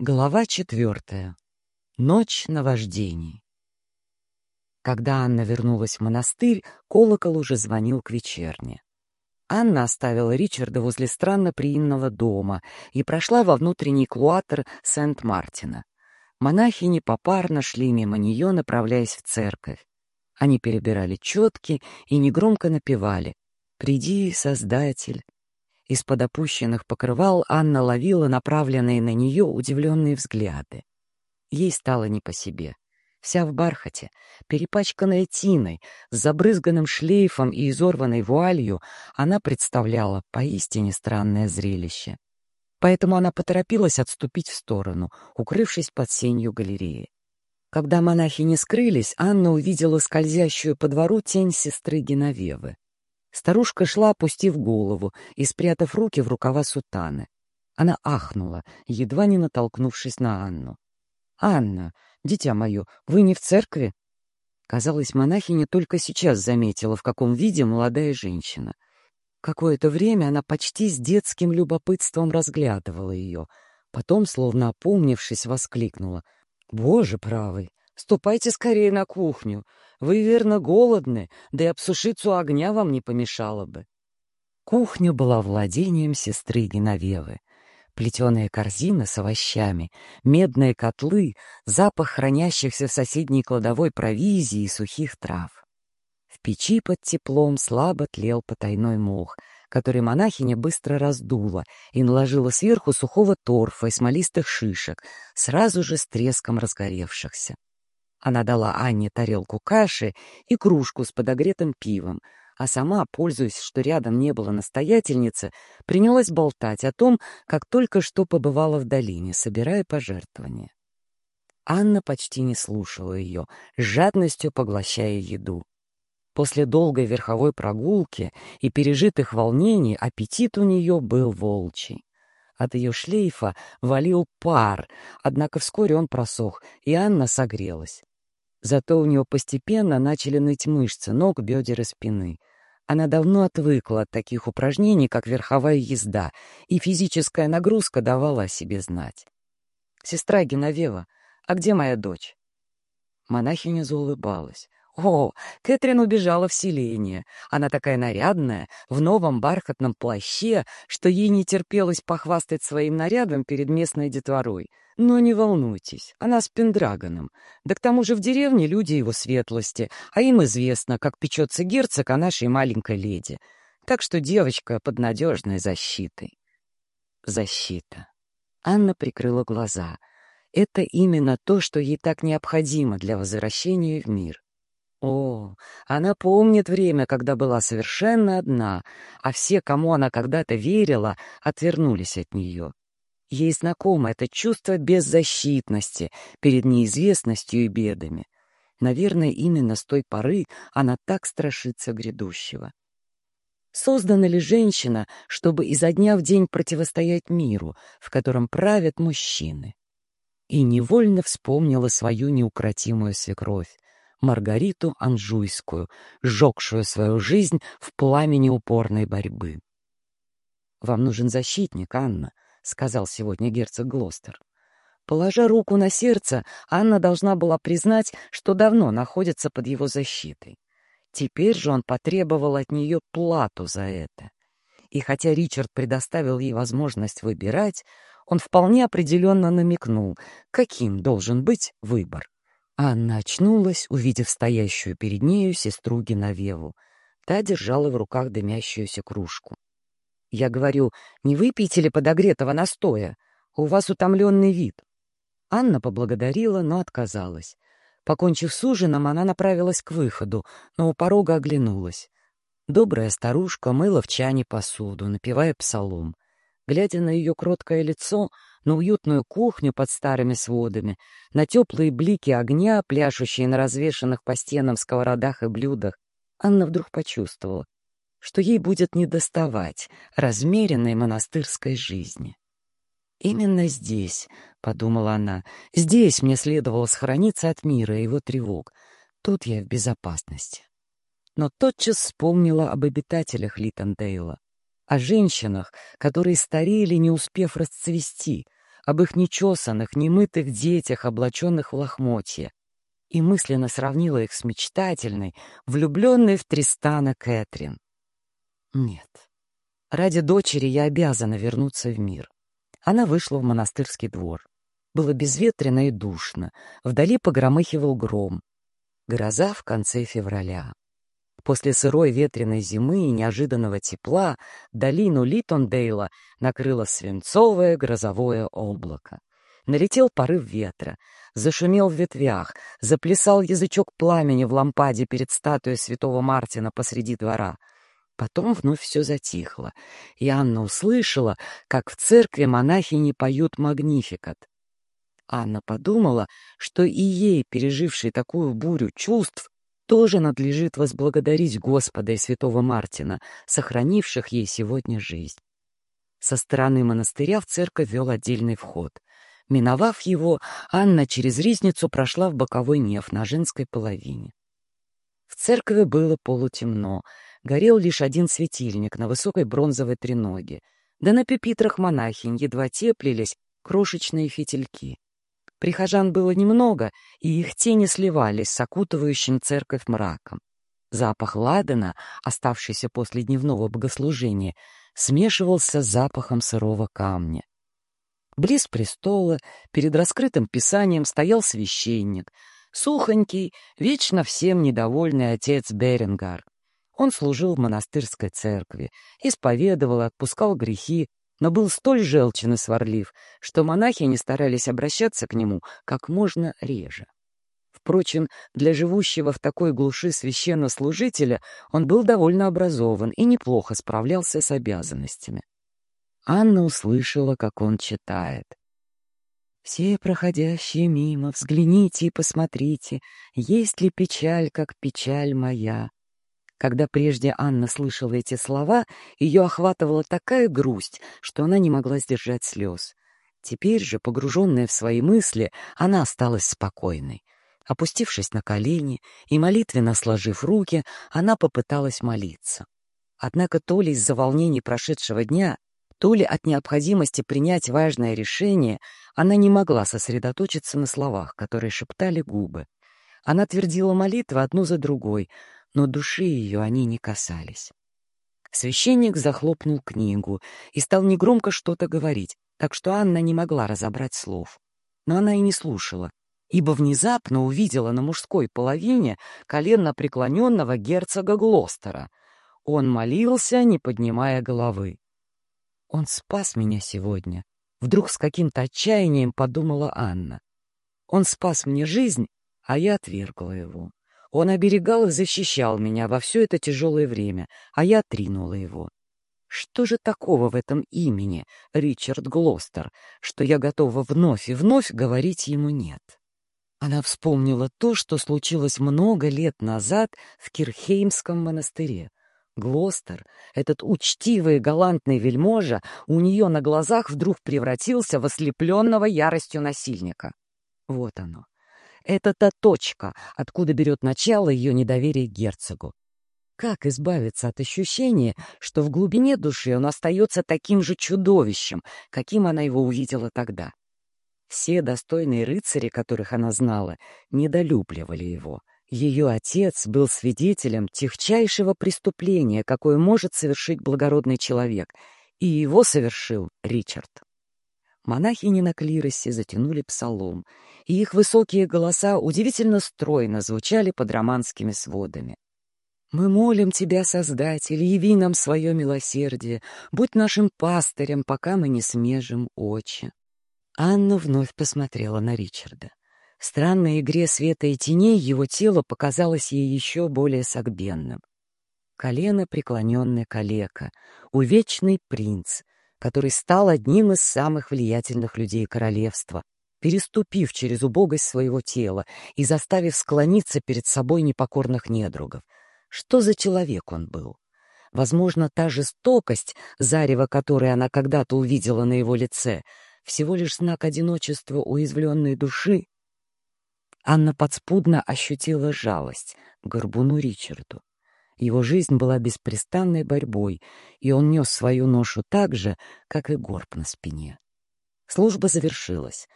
Глава четвертая. Ночь наваждений. Когда Анна вернулась в монастырь, колокол уже звонил к вечерне. Анна оставила Ричарда возле странно приимного дома и прошла во внутренний клуатр Сент-Мартина. Монахини попарно шли мимо нее, направляясь в церковь. Они перебирали четки и негромко напевали «Приди, Создатель, из-под опущенных покрывал Анна ловила направленные на нее удивленные взгляды. Ей стало не по себе. Вся в бархате, перепачканная тиной, с забрызганным шлейфом и изорванной вуалью, она представляла поистине странное зрелище. Поэтому она поторопилась отступить в сторону, укрывшись под сенью галереи. Когда монахи не скрылись, Анна увидела скользящую по двору тень сестры Геновевы. Старушка шла, опустив голову и спрятав руки в рукава сутаны. Она ахнула, едва не натолкнувшись на Анну. «Анна, дитя мое, вы не в церкви?» Казалось, монахиня только сейчас заметила, в каком виде молодая женщина. Какое-то время она почти с детским любопытством разглядывала ее. Потом, словно опомнившись, воскликнула. «Боже правый, ступайте скорее на кухню. Вы, верно, голодны, да и обсушиться у огня вам не помешало бы. Кухня была владением сестры Геновевы. Плетеная корзина с овощами, медные котлы, запах хранящихся в соседней кладовой провизии и сухих трав. В печи под теплом слабо тлел потайной мох, который монахиня быстро раздула и наложила сверху сухого торфа и смолистых шишек, сразу же с треском разгоревшихся. Она дала Анне тарелку каши и кружку с подогретым пивом, а сама, пользуясь, что рядом не было настоятельницы, принялась болтать о том, как только что побывала в долине, собирая пожертвования. Анна почти не слушала ее, жадностью поглощая еду. После долгой верховой прогулки и пережитых волнений аппетит у нее был волчий. От ее шлейфа валил пар, однако вскоре он просох, и Анна согрелась. Зато у нее постепенно начали ныть мышцы ног, бедер и спины. Она давно отвыкла от таких упражнений, как верховая езда, и физическая нагрузка давала о себе знать. «Сестра Геновева, а где моя дочь?» Монахиня заулыбалась. О, Кэтрин убежала в селение. Она такая нарядная, в новом бархатном плаще, что ей не терпелось похвастать своим нарядом перед местной детворой. Но не волнуйтесь, она с Пендрагоном. Да к тому же в деревне люди его светлости, а им известно, как печется герцог о нашей маленькой леди. Так что девочка под надежной защитой. Защита. Анна прикрыла глаза. Это именно то, что ей так необходимо для возвращения в мир. О, она помнит время, когда была совершенно одна, а все, кому она когда-то верила, отвернулись от нее. Ей знакомо это чувство беззащитности перед неизвестностью и бедами. Наверное, именно с той поры она так страшится грядущего. Создана ли женщина, чтобы изо дня в день противостоять миру, в котором правят мужчины? И невольно вспомнила свою неукротимую свекровь, Маргариту Анжуйскую, сжегшую свою жизнь в пламени упорной борьбы. «Вам нужен защитник, Анна», — сказал сегодня герцог Глостер. Положа руку на сердце, Анна должна была признать, что давно находится под его защитой. Теперь же он потребовал от нее плату за это. И хотя Ричард предоставил ей возможность выбирать, он вполне определенно намекнул, каким должен быть выбор. Анна очнулась, увидев стоящую перед нею сестру Геновеву. Та держала в руках дымящуюся кружку. Я говорю, не выпейте ли подогретого настоя? У вас утомленный вид. Анна поблагодарила, но отказалась. Покончив с ужином, она направилась к выходу, но у порога оглянулась. Добрая старушка мыла в чане посуду, напевая псалом. Глядя на ее кроткое лицо, на уютную кухню под старыми сводами, на теплые блики огня, пляшущие на развешанных по стенам сковородах и блюдах, Анна вдруг почувствовала, что ей будет недоставать размеренной монастырской жизни. «Именно здесь», — подумала она, — «здесь мне следовало сохраниться от мира и его тревог. Тут я в безопасности». Но тотчас вспомнила об обитателях Литтендейла, о женщинах, которые старели, не успев расцвести — об их нечесанных, немытых детях, облаченных в лохмотье, и мысленно сравнила их с мечтательной, влюбленной в Тристана Кэтрин. Нет, ради дочери я обязана вернуться в мир. Она вышла в монастырский двор. Было безветренно и душно, вдали погромыхивал гром. Гроза в конце февраля. После сырой ветреной зимы и неожиданного тепла долину Литондейла накрыло свинцовое грозовое облако. Налетел порыв ветра, зашумел в ветвях, заплясал язычок пламени в лампаде перед статуей святого Мартина посреди двора. Потом вновь все затихло, и Анна услышала, как в церкви монахини поют «Магнификат». Анна подумала, что и ей, пережившей такую бурю чувств, тоже надлежит возблагодарить Господа и святого Мартина, сохранивших ей сегодня жизнь. Со стороны монастыря в церковь вел отдельный вход. Миновав его, Анна через ризницу прошла в боковой неф на женской половине. В церкви было полутемно, горел лишь один светильник на высокой бронзовой треноге, да на пепитрах монахинь едва теплились крошечные фитильки. Прихожан было немного, и их тени сливались с окутывающим церковь мраком. Запах ладана, оставшийся после дневного богослужения, смешивался с запахом сырого камня. Близ престола, перед раскрытым писанием, стоял священник, сухонький, вечно всем недовольный отец Берингар. Он служил в монастырской церкви, исповедовал и отпускал грехи, но был столь желчен и сварлив, что монахи не старались обращаться к нему как можно реже. Впрочем, для живущего в такой глуши священнослужителя он был довольно образован и неплохо справлялся с обязанностями. Анна услышала, как он читает. «Все проходящие мимо, взгляните и посмотрите, есть ли печаль, как печаль моя, когда прежде Анна слышала эти слова, ее охватывала такая грусть, что она не могла сдержать слез. Теперь же, погруженная в свои мысли, она осталась спокойной. Опустившись на колени и молитвенно сложив руки, она попыталась молиться. Однако то ли из-за волнений прошедшего дня, то ли от необходимости принять важное решение, она не могла сосредоточиться на словах, которые шептали губы. Она твердила молитвы одну за другой, но души ее они не касались. Священник захлопнул книгу и стал негромко что-то говорить, так что Анна не могла разобрать слов. Но она и не слушала, ибо внезапно увидела на мужской половине коленно преклоненного герцога Глостера. Он молился, не поднимая головы. «Он спас меня сегодня», — вдруг с каким-то отчаянием подумала Анна. «Он спас мне жизнь, а я отвергла его». Он оберегал и защищал меня во все это тяжелое время, а я тринула его. Что же такого в этом имени, Ричард Глостер, что я готова вновь и вновь говорить ему «нет»? Она вспомнила то, что случилось много лет назад в Кирхеймском монастыре. Глостер, этот учтивый и галантный вельможа, у нее на глазах вдруг превратился в ослепленного яростью насильника. Вот оно, это та точка, откуда берет начало ее недоверие герцогу. Как избавиться от ощущения, что в глубине души он остается таким же чудовищем, каким она его увидела тогда? Все достойные рыцари, которых она знала, недолюбливали его. Ее отец был свидетелем техчайшего преступления, какое может совершить благородный человек, и его совершил Ричард. Монахини на клиросе затянули псалом, и их высокие голоса удивительно стройно звучали под романскими сводами. «Мы молим Тебя, Создатель, яви нам свое милосердие, будь нашим пастырем, пока мы не смежим очи». Анна вновь посмотрела на Ричарда. В странной игре света и теней его тело показалось ей еще более согбенным. Колено преклоненный калека, увечный принц, который стал одним из самых влиятельных людей королевства, переступив через убогость своего тела и заставив склониться перед собой непокорных недругов. Что за человек он был? Возможно, та жестокость, зарево которой она когда-то увидела на его лице, всего лишь знак одиночества уязвленной души. Анна подспудно ощутила жалость к горбуну Ричарду. Его жизнь была беспрестанной борьбой, и он нес свою ношу так же, как и горб на спине. Служба завершилась.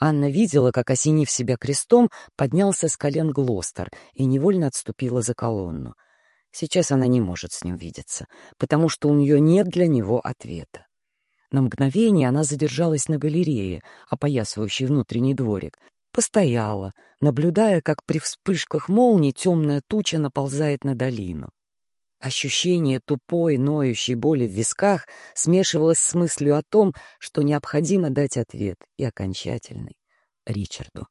Анна видела, как, осенив себя крестом, поднялся с колен Глостер и невольно отступила за колонну. Сейчас она не может с ним видеться, потому что у нее нет для него ответа. На мгновение она задержалась на галерее, опоясывающей внутренний дворик, постояла, наблюдая, как при вспышках молний темная туча наползает на долину. Ощущение тупой, ноющей боли в висках смешивалось с мыслью о том, что необходимо дать ответ, и окончательный, Ричарду.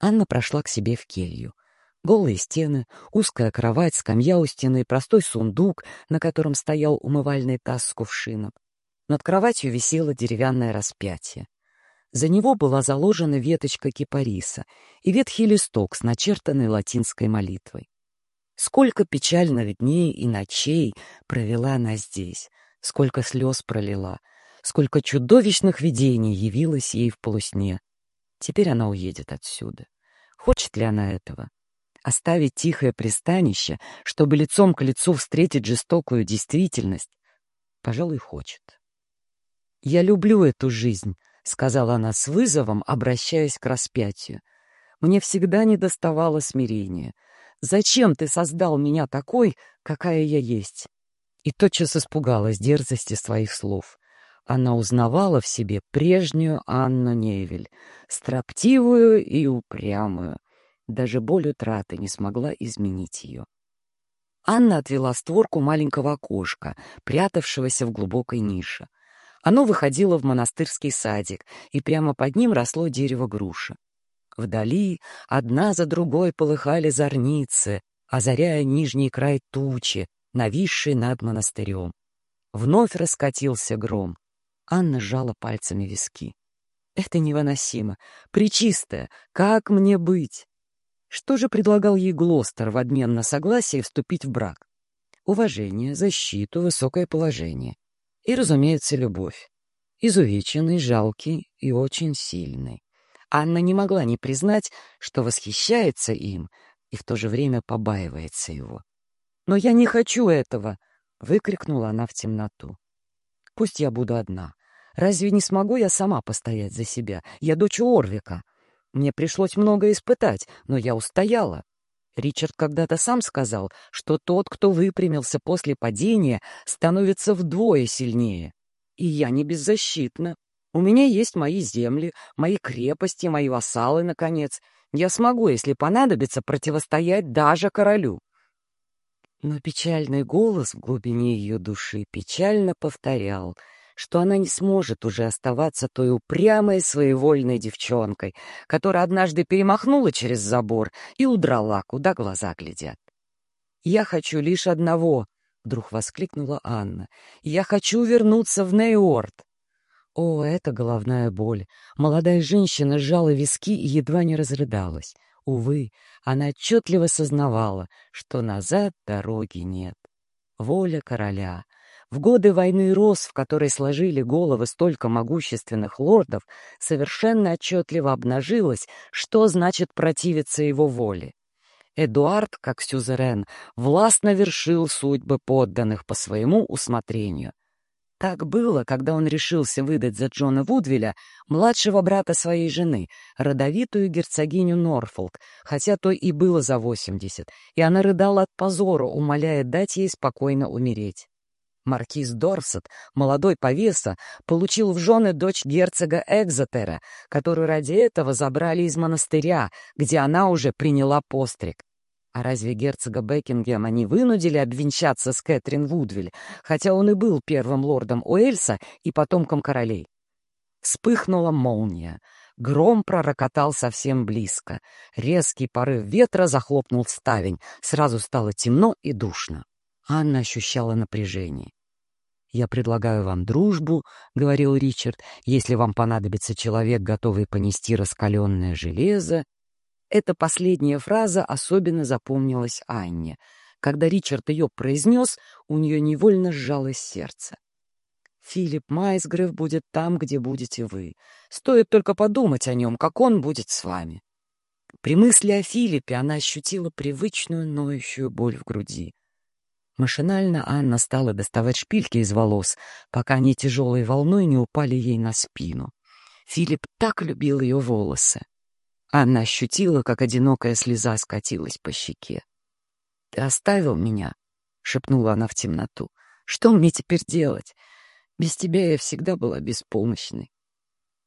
Анна прошла к себе в келью. Голые стены, узкая кровать, скамья у стены, простой сундук, на котором стоял умывальный таз с кувшином. Над кроватью висело деревянное распятие. За него была заложена веточка кипариса и ветхий листок с начертанной латинской молитвой. Сколько печальных дней и ночей провела она здесь, сколько слез пролила, сколько чудовищных видений явилось ей в полусне. Теперь она уедет отсюда. Хочет ли она этого? Оставить тихое пристанище, чтобы лицом к лицу встретить жестокую действительность? Пожалуй, хочет. «Я люблю эту жизнь», — сказала она с вызовом, обращаясь к распятию. «Мне всегда недоставало смирения. Зачем ты создал меня такой, какая я есть?» И тотчас испугалась дерзости своих слов. Она узнавала в себе прежнюю Анну Невель, строптивую и упрямую. Даже боль утраты не смогла изменить ее. Анна отвела створку маленького окошка, прятавшегося в глубокой нише. Оно выходило в монастырский садик, и прямо под ним росло дерево груши. Вдали одна за другой полыхали зорницы, озаряя нижний край тучи, нависший над монастырем. Вновь раскатился гром. Анна сжала пальцами виски. «Это невыносимо. Причистое. Как мне быть?» Что же предлагал ей Глостер в обмен на согласие вступить в брак? Уважение, защиту, высокое положение. И, разумеется, любовь. Изувеченный, жалкий и очень сильный. Анна не могла не признать, что восхищается им и в то же время побаивается его. «Но я не хочу этого!» — выкрикнула она в темноту. «Пусть я буду одна. Разве не смогу я сама постоять за себя? Я дочь Орвика. Мне пришлось много испытать, но я устояла. Ричард когда-то сам сказал, что тот, кто выпрямился после падения, становится вдвое сильнее. И я не беззащитна. У меня есть мои земли, мои крепости, мои вассалы, наконец. Я смогу, если понадобится, противостоять даже королю. Но печальный голос в глубине ее души печально повторял, что она не сможет уже оставаться той упрямой своевольной девчонкой, которая однажды перемахнула через забор и удрала, куда глаза глядят. «Я хочу лишь одного», — вдруг воскликнула Анна. «Я хочу вернуться в Нейорд». О, это головная боль! Молодая женщина сжала виски и едва не разрыдалась. Увы, она отчетливо сознавала, что назад дороги нет. Воля короля. В годы войны Рос, в которой сложили головы столько могущественных лордов, совершенно отчетливо обнажилось, что значит противиться его воле. Эдуард, как сюзерен, властно вершил судьбы подданных по своему усмотрению — так было, когда он решился выдать за Джона Вудвилля младшего брата своей жены, родовитую герцогиню Норфолк, хотя той и было за восемьдесят, и она рыдала от позора, умоляя дать ей спокойно умереть. Маркиз Дорсет, молодой повеса, получил в жены дочь герцога Экзотера, которую ради этого забрали из монастыря, где она уже приняла постриг. А разве герцога Бекингема не вынудили обвенчаться с Кэтрин Вудвиль, хотя он и был первым лордом Уэльса и потомком королей? Вспыхнула молния. Гром пророкотал совсем близко. Резкий порыв ветра захлопнул ставень. Сразу стало темно и душно. Анна ощущала напряжение. «Я предлагаю вам дружбу», — говорил Ричард, «если вам понадобится человек, готовый понести раскаленное железо эта последняя фраза особенно запомнилась Анне. Когда Ричард ее произнес, у нее невольно сжалось сердце. «Филипп Майсгрев будет там, где будете вы. Стоит только подумать о нем, как он будет с вами». При мысли о Филиппе она ощутила привычную ноющую боль в груди. Машинально Анна стала доставать шпильки из волос, пока они тяжелой волной не упали ей на спину. Филипп так любил ее волосы. Анна ощутила, как одинокая слеза скатилась по щеке. «Ты оставил меня?» — шепнула она в темноту. «Что мне теперь делать? Без тебя я всегда была беспомощной».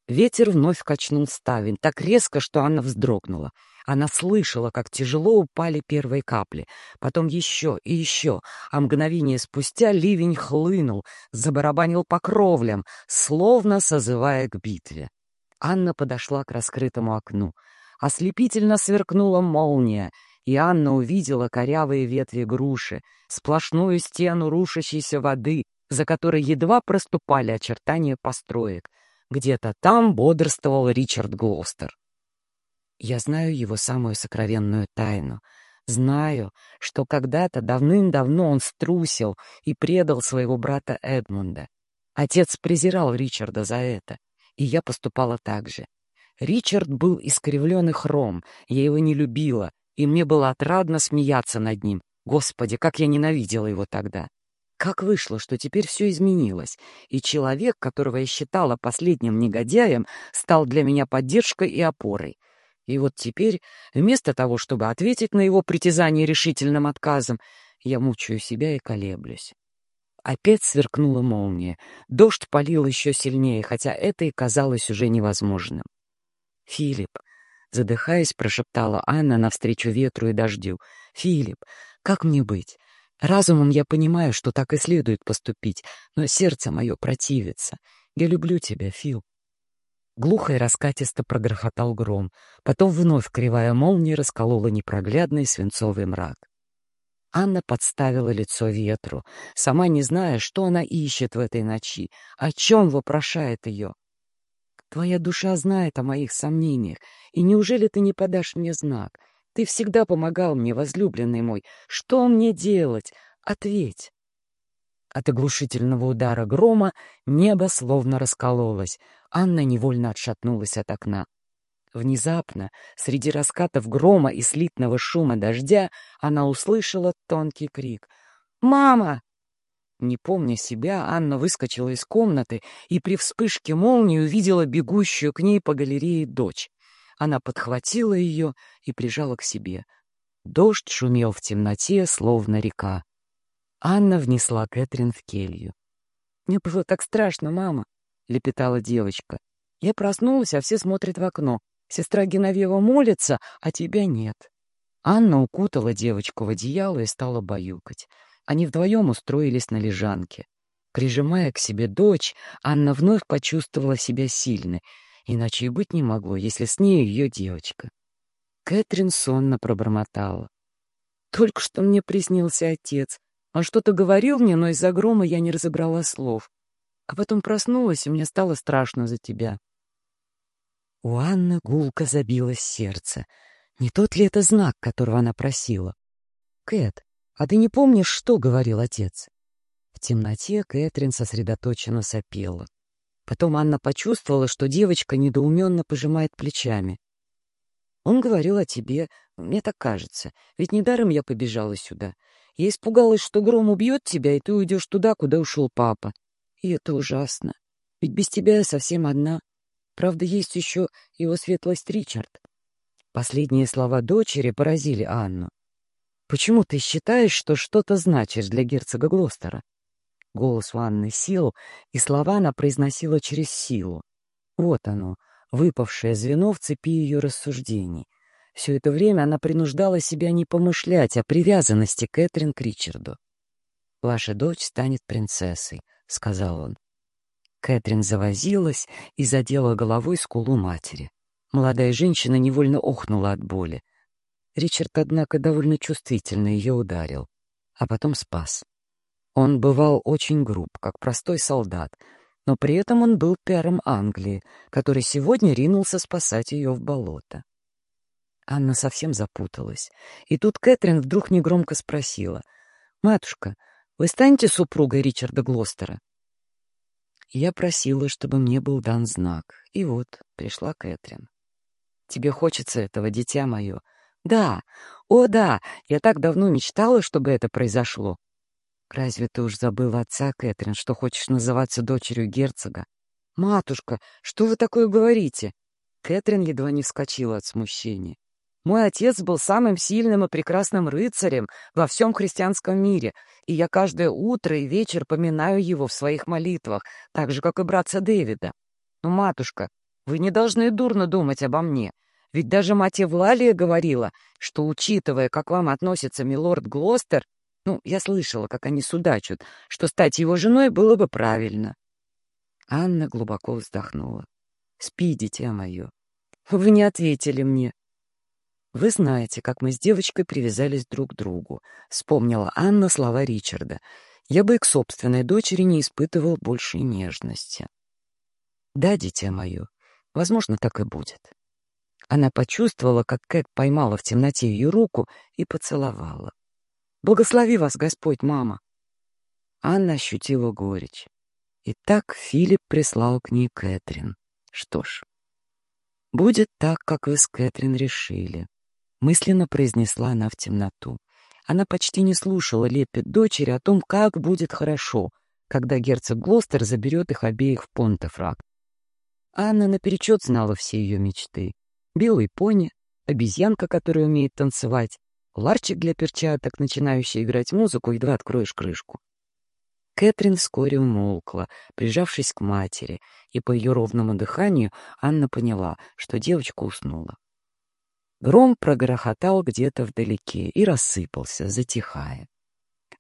Ветер вновь качнул ставень так резко, что Анна вздрогнула. Она слышала, как тяжело упали первые капли, потом еще и еще, а мгновение спустя ливень хлынул, забарабанил по кровлям, словно созывая к битве. Анна подошла к раскрытому окну. Ослепительно сверкнула молния, и Анна увидела корявые ветви груши, сплошную стену рушащейся воды, за которой едва проступали очертания построек. Где-то там бодрствовал Ричард Глостер. Я знаю его самую сокровенную тайну. Знаю, что когда-то давным-давно он струсил и предал своего брата Эдмунда. Отец презирал Ричарда за это, и я поступала так же. Ричард был искривленный хром, я его не любила, и мне было отрадно смеяться над ним. Господи, как я ненавидела его тогда! Как вышло, что теперь все изменилось, и человек, которого я считала последним негодяем, стал для меня поддержкой и опорой. И вот теперь, вместо того, чтобы ответить на его притязание решительным отказом, я мучаю себя и колеблюсь. Опять сверкнула молния. Дождь полил еще сильнее, хотя это и казалось уже невозможным. «Филипп!» — задыхаясь, прошептала Анна навстречу ветру и дождю. «Филипп, как мне быть? Разумом я понимаю, что так и следует поступить, но сердце мое противится. Я люблю тебя, Фил». Глухо и раскатисто прогрохотал гром. Потом вновь кривая молния расколола непроглядный свинцовый мрак. Анна подставила лицо ветру, сама не зная, что она ищет в этой ночи, о чем вопрошает ее. Твоя душа знает о моих сомнениях, и неужели ты не подашь мне знак? Ты всегда помогал мне, возлюбленный мой. Что мне делать? Ответь. От оглушительного удара грома небо словно раскололось. Анна невольно отшатнулась от окна. Внезапно, среди раскатов грома и слитного шума дождя, она услышала тонкий крик. «Мама!» Не помня себя, Анна выскочила из комнаты и при вспышке молнии увидела бегущую к ней по галерее дочь. Она подхватила ее и прижала к себе. Дождь шумел в темноте, словно река. Анна внесла Кэтрин в келью. «Мне было так страшно, мама», — лепетала девочка. «Я проснулась, а все смотрят в окно. Сестра Геновева молится, а тебя нет». Анна укутала девочку в одеяло и стала баюкать. Они вдвоем устроились на лежанке. Прижимая к себе дочь, Анна вновь почувствовала себя сильной, иначе и быть не могло, если с ней ее девочка. Кэтрин сонно пробормотала. «Только что мне приснился отец. Он что-то говорил мне, но из-за грома я не разобрала слов. А потом проснулась, и мне стало страшно за тебя». У Анны гулко забилось сердце. Не тот ли это знак, которого она просила? «Кэт, «А ты не помнишь, что говорил отец?» В темноте Кэтрин сосредоточенно сопела. Потом Анна почувствовала, что девочка недоуменно пожимает плечами. «Он говорил о тебе, мне так кажется, ведь недаром я побежала сюда. Я испугалась, что гром убьет тебя, и ты уйдешь туда, куда ушел папа. И это ужасно. Ведь без тебя я совсем одна. Правда, есть еще его светлость Ричард». Последние слова дочери поразили Анну. Почему ты считаешь, что что-то значишь для герцога Глостера? Голос у Анны сел, и слова она произносила через силу. Вот оно, выпавшее звено в цепи ее рассуждений. Все это время она принуждала себя не помышлять о привязанности Кэтрин к Ричарду. «Ваша дочь станет принцессой», — сказал он. Кэтрин завозилась и задела головой скулу матери. Молодая женщина невольно охнула от боли. Ричард, однако, довольно чувствительно ее ударил, а потом спас. Он бывал очень груб, как простой солдат, но при этом он был пером Англии, который сегодня ринулся спасать ее в болото. Анна совсем запуталась. И тут Кэтрин вдруг негромко спросила. «Матушка, вы станете супругой Ричарда Глостера?» Я просила, чтобы мне был дан знак. И вот пришла Кэтрин. «Тебе хочется этого, дитя мое?» Да, о да, я так давно мечтала, чтобы это произошло. Разве ты уж забыла отца, Кэтрин, что хочешь называться дочерью герцога? «Матушка, что вы такое говорите?» Кэтрин едва не вскочила от смущения. «Мой отец был самым сильным и прекрасным рыцарем во всем христианском мире, и я каждое утро и вечер поминаю его в своих молитвах, так же, как и братца Дэвида. Но, матушка, вы не должны дурно думать обо мне, ведь даже мать Евлалия говорила, что, учитывая, как вам относится милорд Глостер, ну, я слышала, как они судачат, что стать его женой было бы правильно. Анна глубоко вздохнула. «Спи, дитя мое. Вы не ответили мне». «Вы знаете, как мы с девочкой привязались друг к другу», — вспомнила Анна слова Ричарда. «Я бы и к собственной дочери не испытывал большей нежности». «Да, дитя мое, возможно, так и будет». Она почувствовала, как Кэт поймала в темноте ее руку и поцеловала. «Благослови вас, Господь, мама!» Анна ощутила горечь. И так Филипп прислал к ней Кэтрин. Что ж, будет так, как вы с Кэтрин решили. Мысленно произнесла она в темноту. Она почти не слушала лепет дочери о том, как будет хорошо, когда герцог Глостер заберет их обеих в Понтефрак. Анна наперечет знала все ее мечты. Белый пони, обезьянка, которая умеет танцевать, ларчик для перчаток, начинающий играть музыку, едва откроешь крышку. Кэтрин вскоре умолкла, прижавшись к матери, и по ее ровному дыханию Анна поняла, что девочка уснула. Гром прогрохотал где-то вдалеке и рассыпался, затихая.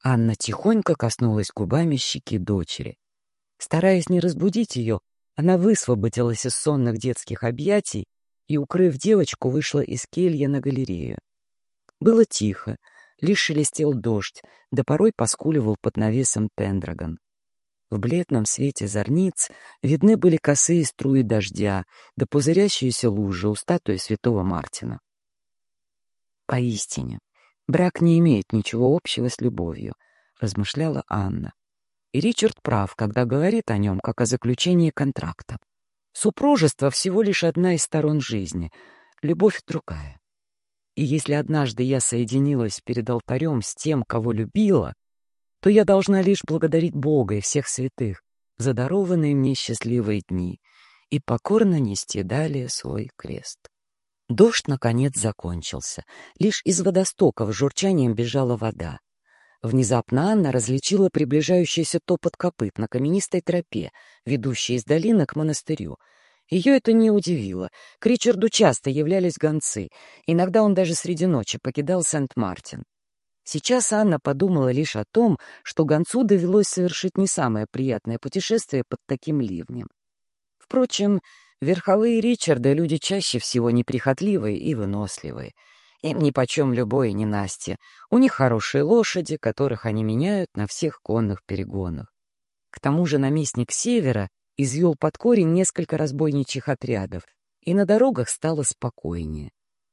Анна тихонько коснулась губами щеки дочери. Стараясь не разбудить ее, она высвободилась из сонных детских объятий и, укрыв девочку, вышла из кельи на галерею. Было тихо, лишь шелестел дождь, да порой поскуливал под навесом Пендрагон. В бледном свете зорниц видны были косые струи дождя, да пузырящиеся лужи у статуи святого Мартина. «Поистине, брак не имеет ничего общего с любовью», — размышляла Анна. И Ричард прав, когда говорит о нем, как о заключении контракта. Супружество — всего лишь одна из сторон жизни, любовь — другая. И если однажды я соединилась перед алтарем с тем, кого любила, то я должна лишь благодарить Бога и всех святых за дарованные мне счастливые дни и покорно нести далее свой крест. Дождь, наконец, закончился. Лишь из водостоков журчанием бежала вода. Внезапно Анна различила приближающийся топот копыт на каменистой тропе, ведущей из долины к монастырю — ее это не удивило. К Ричарду часто являлись гонцы. Иногда он даже среди ночи покидал Сент-Мартин. Сейчас Анна подумала лишь о том, что гонцу довелось совершить не самое приятное путешествие под таким ливнем. Впрочем, верховые Ричарды — люди чаще всего неприхотливые и выносливые. Им нипочем любое ненастье. У них хорошие лошади, которых они меняют на всех конных перегонах. К тому же наместник Севера извел под корень несколько разбойничьих отрядов, и на дорогах стало спокойнее.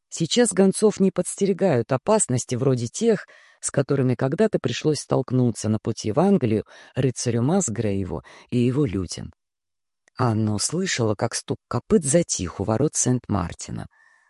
Сейчас гонцов не подстерегают опасности вроде тех, с которыми когда-то пришлось столкнуться на пути в Англию рыцарю Масгрейву и его людям. Анна услышала, как стук копыт затих у ворот Сент-Мартина.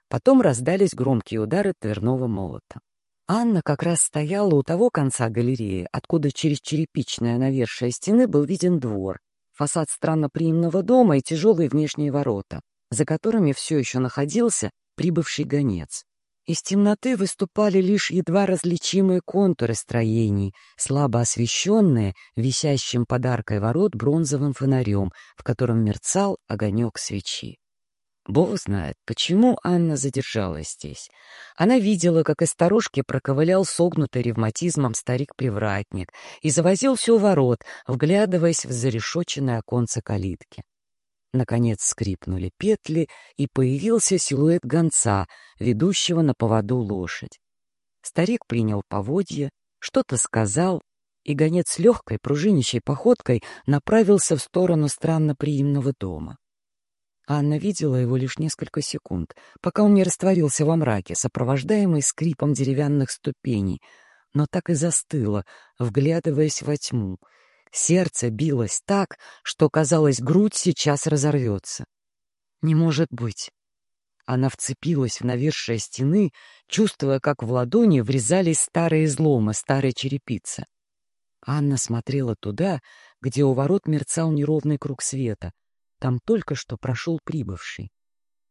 Потом раздались громкие удары дверного молота. Анна как раз стояла у того конца галереи, откуда через черепичное навершие стены был виден двор, фасад странноприимного дома и тяжелые внешние ворота, за которыми все еще находился прибывший гонец. Из темноты выступали лишь едва различимые контуры строений, слабо освещенные висящим подаркой ворот бронзовым фонарем, в котором мерцал огонек свечи. Бог знает, почему Анна задержалась здесь. Она видела, как из старушки проковылял согнутый ревматизмом старик-привратник и завозил все ворот, вглядываясь в зарешоченное оконце калитки. Наконец скрипнули петли, и появился силуэт гонца, ведущего на поводу лошадь. Старик принял поводье, что-то сказал, и гонец легкой пружинищей походкой направился в сторону странноприимного дома. Анна видела его лишь несколько секунд, пока он не растворился во мраке, сопровождаемый скрипом деревянных ступеней, но так и застыла, вглядываясь во тьму. Сердце билось так, что, казалось, грудь сейчас разорвется. «Не может быть!» Она вцепилась в навершие стены, чувствуя, как в ладони врезались старые изломы, старая черепица. Анна смотрела туда, где у ворот мерцал неровный круг света — Там только что прошел прибывший.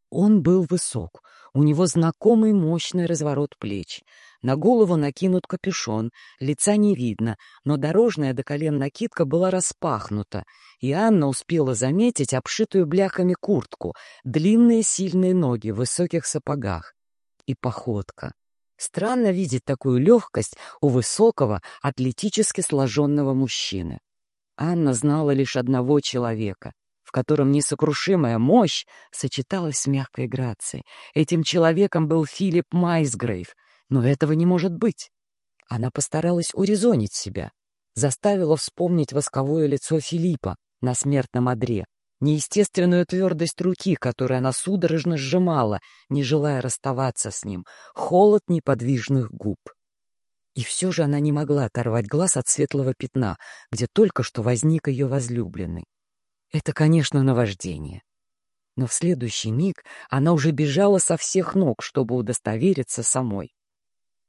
Он был высок, у него знакомый мощный разворот плеч. На голову накинут капюшон, лица не видно, но дорожная до колен накидка была распахнута, и Анна успела заметить обшитую бляхами куртку, длинные сильные ноги в высоких сапогах. И походка. Странно видеть такую легкость у высокого, атлетически сложенного мужчины. Анна знала лишь одного человека — котором несокрушимая мощь сочеталась с мягкой грацией. Этим человеком был Филипп Майсгрейв, но этого не может быть. Она постаралась урезонить себя, заставила вспомнить восковое лицо Филиппа на смертном одре, неестественную твердость руки, которую она судорожно сжимала, не желая расставаться с ним, холод неподвижных губ. И все же она не могла оторвать глаз от светлого пятна, где только что возник ее возлюбленный. Это, конечно, наваждение. Но в следующий миг она уже бежала со всех ног, чтобы удостовериться самой.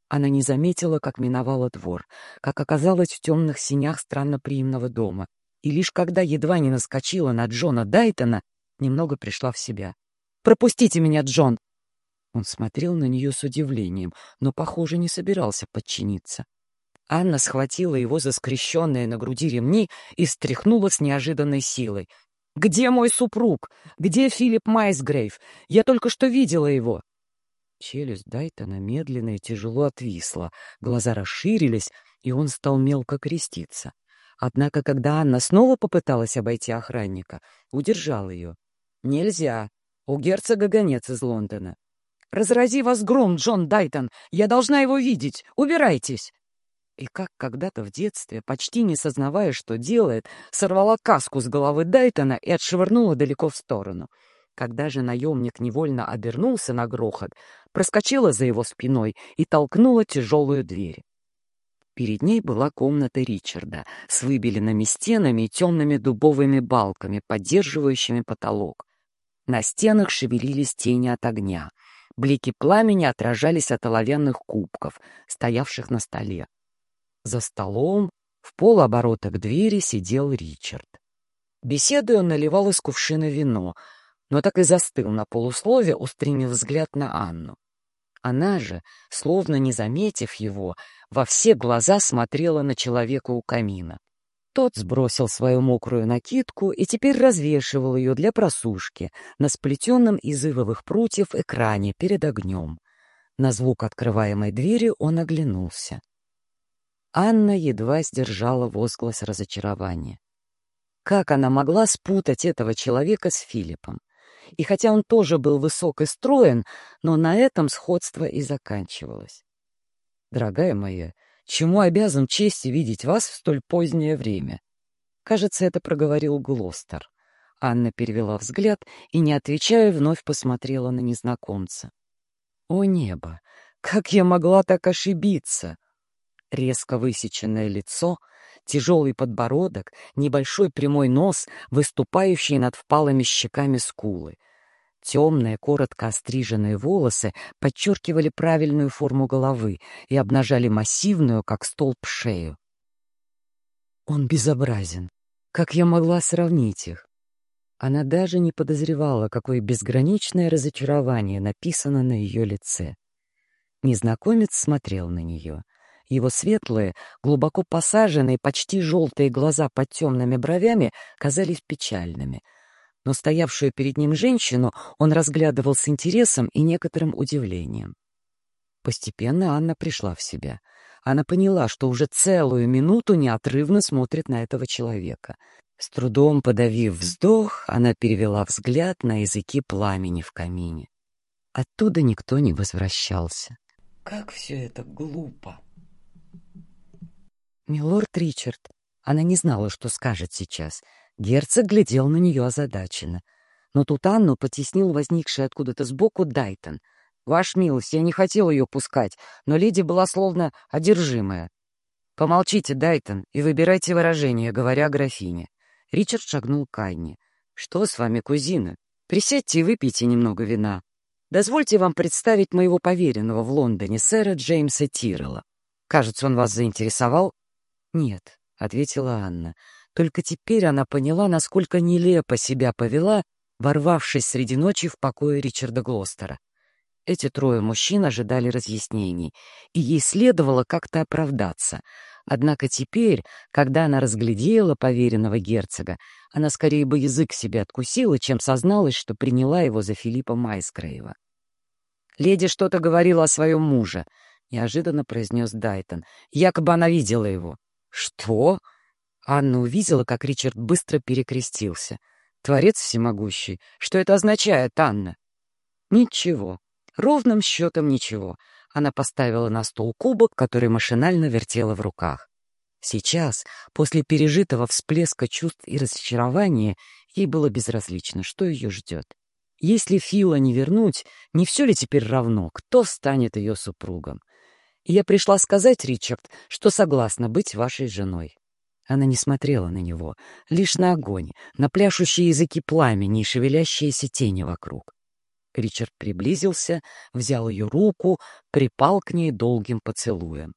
Она не заметила, как миновала двор, как оказалась в темных синях странноприимного дома, и лишь когда едва не наскочила на Джона Дайтона, немного пришла в себя. «Пропустите меня, Джон!» Он смотрел на нее с удивлением, но, похоже, не собирался подчиниться. Анна схватила его за скрещенные на груди ремни и стряхнула с неожиданной силой. «Где мой супруг? Где Филипп Майсгрейв? Я только что видела его!» Челюсть Дайтона медленно и тяжело отвисла, глаза расширились, и он стал мелко креститься. Однако, когда Анна снова попыталась обойти охранника, удержал ее. «Нельзя. У герцога гонец из Лондона». «Разрази вас гром, Джон Дайтон! Я должна его видеть! Убирайтесь!» И как когда-то в детстве, почти не сознавая, что делает, сорвала каску с головы Дайтона и отшвырнула далеко в сторону. Когда же наемник невольно обернулся на грохот, проскочила за его спиной и толкнула тяжелую дверь. Перед ней была комната Ричарда с выбеленными стенами и темными дубовыми балками, поддерживающими потолок. На стенах шевелились тени от огня. Блики пламени отражались от оловянных кубков, стоявших на столе. За столом в полоборота к двери сидел Ричард. Беседуя, он наливал из кувшина вино, но так и застыл на полуслове, устремив взгляд на Анну. Она же, словно не заметив его, во все глаза смотрела на человека у камина. Тот сбросил свою мокрую накидку и теперь развешивал ее для просушки на сплетенном из ивовых прутьев экране перед огнем. На звук открываемой двери он оглянулся. Анна едва сдержала возглас разочарования. Как она могла спутать этого человека с Филиппом? И хотя он тоже был высок и строен, но на этом сходство и заканчивалось. «Дорогая моя, чему обязан чести видеть вас в столь позднее время?» Кажется, это проговорил Глостер. Анна перевела взгляд и, не отвечая, вновь посмотрела на незнакомца. «О небо! Как я могла так ошибиться?» Резко высеченное лицо, тяжелый подбородок, небольшой прямой нос, выступающий над впалыми щеками скулы. Темные, коротко остриженные волосы подчеркивали правильную форму головы и обнажали массивную, как столб, шею. Он безобразен. Как я могла сравнить их? Она даже не подозревала, какое безграничное разочарование написано на ее лице. Незнакомец смотрел на нее — его светлые, глубоко посаженные, почти желтые глаза под темными бровями казались печальными. Но стоявшую перед ним женщину он разглядывал с интересом и некоторым удивлением. Постепенно Анна пришла в себя. Она поняла, что уже целую минуту неотрывно смотрит на этого человека. С трудом подавив вздох, она перевела взгляд на языки пламени в камине. Оттуда никто не возвращался. Как все это глупо! «Милорд Ричард». Она не знала, что скажет сейчас. Герцог глядел на нее озадаченно. Но тут Анну потеснил возникший откуда-то сбоку Дайтон. «Ваш милость, я не хотел ее пускать, но леди была словно одержимая». «Помолчите, Дайтон, и выбирайте выражение, говоря графине». Ричард шагнул к Анне. «Что с вами, кузина? Присядьте и выпейте немного вина. Дозвольте вам представить моего поверенного в Лондоне, сэра Джеймса Тиррелла. Кажется, он вас заинтересовал?» «Нет», — ответила Анна. Только теперь она поняла, насколько нелепо себя повела, ворвавшись среди ночи в покое Ричарда Глостера. Эти трое мужчин ожидали разъяснений, и ей следовало как-то оправдаться. Однако теперь, когда она разглядела поверенного герцога, она скорее бы язык себе откусила, чем созналась, что приняла его за Филиппа Майскроева. «Леди что-то говорила о своем муже», — неожиданно произнес Дайтон. «Якобы она видела его». «Что?» Анна увидела, как Ричард быстро перекрестился. «Творец всемогущий. Что это означает, Анна?» «Ничего. Ровным счетом ничего. Она поставила на стол кубок, который машинально вертела в руках. Сейчас, после пережитого всплеска чувств и разочарования, ей было безразлично, что ее ждет. Если Фила не вернуть, не все ли теперь равно, кто станет ее супругом? Я пришла сказать, Ричард, что согласна быть вашей женой. Она не смотрела на него, лишь на огонь, на пляшущие языки пламени и шевелящиеся тени вокруг. Ричард приблизился, взял ее руку, припал к ней долгим поцелуем.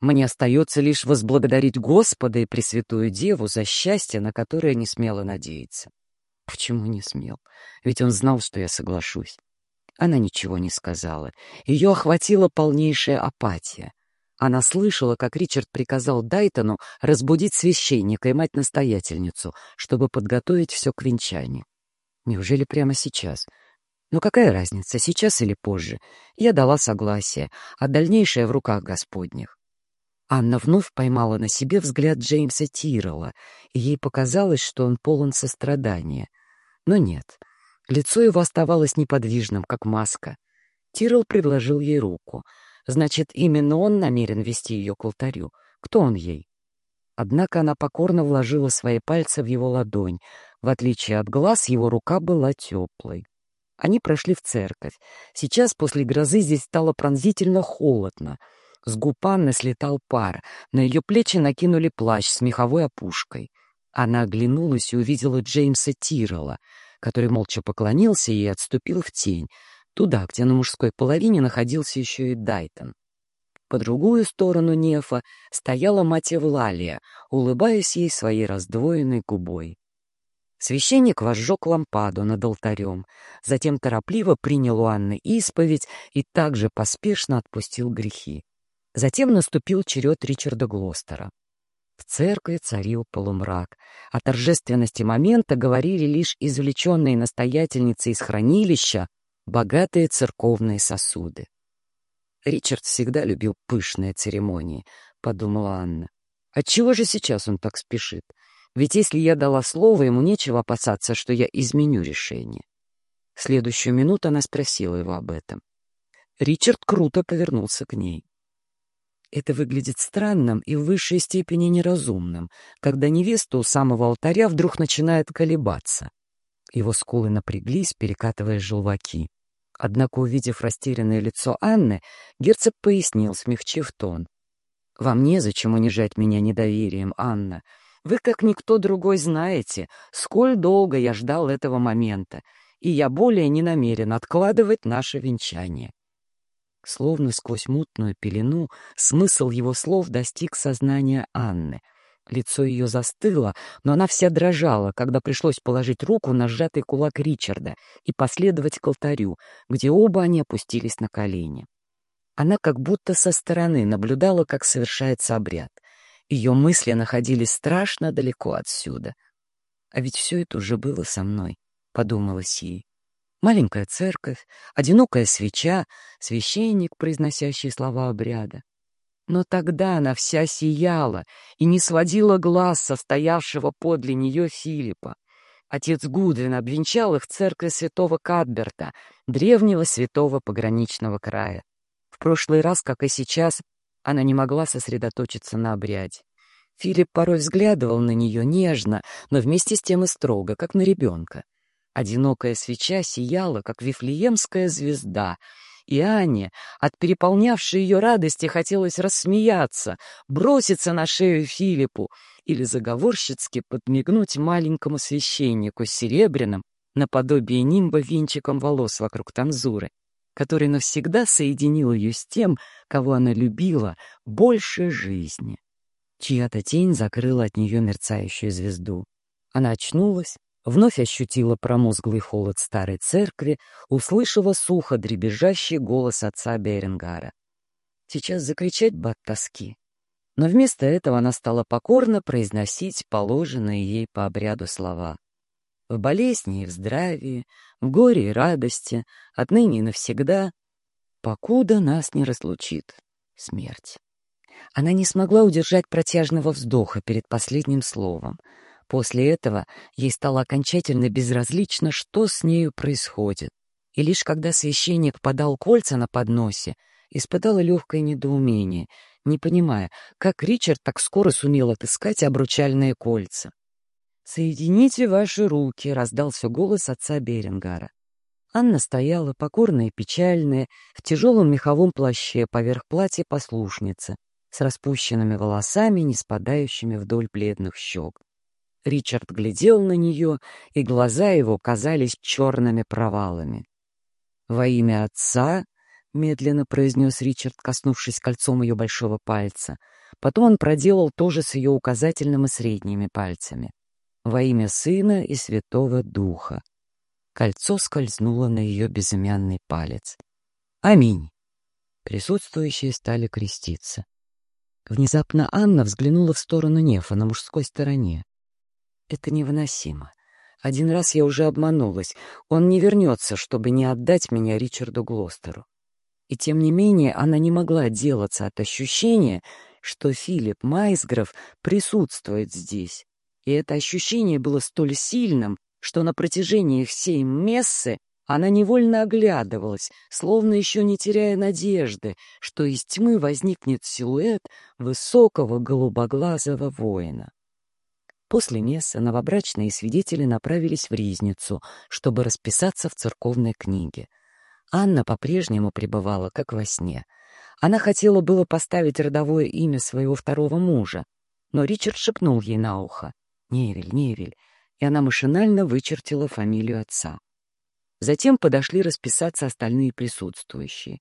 Мне остается лишь возблагодарить Господа и Пресвятую Деву за счастье, на которое не смело надеяться. Почему не смел? Ведь он знал, что я соглашусь. Она ничего не сказала. Ее охватила полнейшая апатия. Она слышала, как Ричард приказал Дайтону разбудить священника и мать-настоятельницу, чтобы подготовить все к венчанию. Неужели прямо сейчас? Но какая разница, сейчас или позже? Я дала согласие, а дальнейшее в руках Господних. Анна вновь поймала на себе взгляд Джеймса Тиррелла, и ей показалось, что он полон сострадания. Но нет, лицо его оставалось неподвижным, как маска. Тиррелл предложил ей руку. Значит, именно он намерен вести ее к алтарю. Кто он ей? Однако она покорно вложила свои пальцы в его ладонь. В отличие от глаз, его рука была теплой. Они прошли в церковь. Сейчас, после грозы, здесь стало пронзительно холодно. С губ слетал пар. На ее плечи накинули плащ с меховой опушкой. Она оглянулась и увидела Джеймса Тиррелла, который молча поклонился и отступил в тень, туда, где на мужской половине находился еще и Дайтон. По другую сторону Нефа стояла мать Евлалия, улыбаясь ей своей раздвоенной губой. Священник возжег лампаду над алтарем, затем торопливо принял у Анны исповедь и также поспешно отпустил грехи. Затем наступил черед Ричарда Глостера. В церкви царил полумрак. О торжественности момента говорили лишь извлеченные настоятельницы из хранилища богатые церковные сосуды. Ричард всегда любил пышные церемонии, — подумала Анна. Отчего же сейчас он так спешит? Ведь если я дала слово, ему нечего опасаться, что я изменю решение. В следующую минуту она спросила его об этом. Ричард круто повернулся к ней. Это выглядит странным и в высшей степени неразумным, когда невеста у самого алтаря вдруг начинает колебаться. Его скулы напряглись, перекатывая желваки. Однако, увидев растерянное лицо Анны, герцог пояснил, смягчив тон. «Вам незачем унижать меня недоверием, Анна. Вы, как никто другой, знаете, сколь долго я ждал этого момента, и я более не намерен откладывать наше венчание». Словно сквозь мутную пелену смысл его слов достиг сознания Анны. Лицо ее застыло, но она вся дрожала, когда пришлось положить руку на сжатый кулак Ричарда и последовать к алтарю, где оба они опустились на колени. Она как будто со стороны наблюдала, как совершается обряд. Ее мысли находились страшно далеко отсюда. А ведь все это уже было со мной, — подумалось ей. Маленькая церковь, одинокая свеча, священник, произносящий слова обряда. Но тогда она вся сияла и не сводила глаз состоявшего подле нее Филиппа. Отец Гудвин обвенчал их в церкви святого Кадберта, древнего святого пограничного края. В прошлый раз, как и сейчас, она не могла сосредоточиться на обряде. Филипп порой взглядывал на нее нежно, но вместе с тем и строго, как на ребенка. Одинокая свеча сияла, как вифлеемская звезда, и Ане от переполнявшей ее радости хотелось рассмеяться, броситься на шею Филиппу или заговорщицки подмигнуть маленькому священнику с серебряным, наподобие нимба венчиком волос вокруг танзуры который навсегда соединил ее с тем, кого она любила больше жизни. Чья-то тень закрыла от нее мерцающую звезду. Она очнулась, вновь ощутила промозглый холод старой церкви, услышала сухо дребезжащий голос отца Берингара. Сейчас закричать бы от тоски. Но вместо этого она стала покорно произносить положенные ей по обряду слова. В болезни и в здравии, в горе и радости, отныне и навсегда, покуда нас не разлучит смерть. Она не смогла удержать протяжного вздоха перед последним словом — После этого ей стало окончательно безразлично, что с нею происходит. И лишь когда священник подал кольца на подносе, испытала легкое недоумение, не понимая, как Ричард так скоро сумел отыскать обручальные кольца. «Соедините ваши руки», — раздался голос отца Берингара. Анна стояла, покорная и печальная, в тяжелом меховом плаще поверх платья послушницы, с распущенными волосами, не спадающими вдоль бледных щек. Ричард глядел на нее, и глаза его казались черными провалами. «Во имя отца», — медленно произнес Ричард, коснувшись кольцом ее большого пальца. Потом он проделал то же с ее указательным и средними пальцами. «Во имя Сына и Святого Духа». Кольцо скользнуло на ее безымянный палец. «Аминь!» Присутствующие стали креститься. Внезапно Анна взглянула в сторону Нефа на мужской стороне. Это невыносимо. Один раз я уже обманулась. Он не вернется, чтобы не отдать меня Ричарду Глостеру. И тем не менее она не могла отделаться от ощущения, что Филипп Майсгров присутствует здесь. И это ощущение было столь сильным, что на протяжении всей мессы она невольно оглядывалась, словно еще не теряя надежды, что из тьмы возникнет силуэт высокого голубоглазого воина. После мессы новобрачные свидетели направились в Ризницу, чтобы расписаться в церковной книге. Анна по-прежнему пребывала, как во сне. Она хотела было поставить родовое имя своего второго мужа, но Ричард шепнул ей на ухо «Невель, Невель», и она машинально вычертила фамилию отца. Затем подошли расписаться остальные присутствующие.